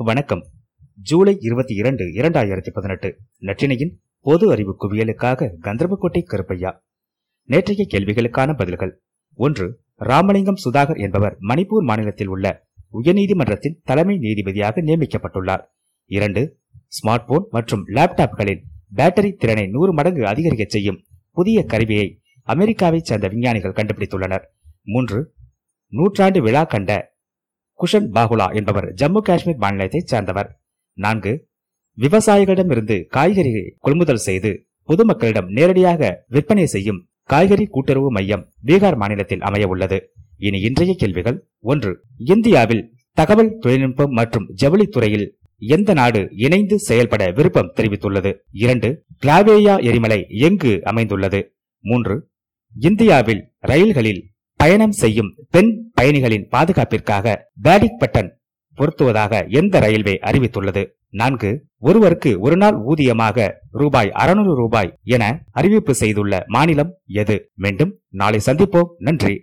வணக்கம். ஜூலை இருபத்தி இரண்டு இரண்டாயிரத்தி பதினெட்டு. நற்றினையின் பொது அறிவு குவியலுக்காக கந்தர்வக்கோட்டை கருப்பையா. நேற்றைய கேள்விகளுக்கான பதில்கள். ஒன்று ராமலிங்கம் சுதாகர் என்பவர் மணிப்பூர் மாநிலத்தில் உள்ள உயர்நீதிமன்றத்தின் தலைமை நீதிபதியாக நியமிக்கப்பட்டுள்ளார். இரண்டு ஸ்மார்ட் போன் மற்றும் லேப்டாப்களில் பேட்டரி திறனை நூறு மடங்கு அதிகரிக்க செய்யும் புதிய கருவியை அமெரிக்காவைச் சேர்ந்த விஞ்ஞானிகள் கண்டுபிடித்துள்ளனர். மூன்று நூற்றாண்டு விழா கண்ட குஷன் பாகுலா என்பவர் ஜம்மு காஷ்மீர் மாநிலத்தைச் சேர்ந்தவர். நான்கு விவசாயிகளிடமிருந்து காய்கறிகளை கொள்முதல் செய்து பொதுமக்களிடம் நேரடியாக விற்பனை செய்யும் காய்கறி கூட்டுறவு மையம் பீகார் மாநிலத்தில் அமைய உள்ளது. இனி இன்றைய கேள்விகள் ஒன்று இந்தியாவில் தகவல் தொழில்நுட்பம் மற்றும் ஜவுளித்துறையில் எந்த நாடு இணைந்து செயல்பட விருப்பம் தெரிவித்துள்ளது? இரண்டு கிளாவேயா எரிமலை எங்கு அமைந்துள்ளது? மூன்று இந்தியாவில் ரயில்களில் பயணம் செய்யும் பெண் பயணிகளின் பாதுகாப்பிற்காக பேடிக் பட்டன் பொருத்துவதாக எந்த ரயில்வே அறிவித்துள்ளது? நான்கு ஒருவருக்கு ஒரு நாள் ஊதியமாக ரூபாய் அறுநூறு ரூபாய் என அறிவிப்பு செய்துள்ள மாநிலம் எது? மீண்டும் நாளை சந்திப்போம். நன்றி.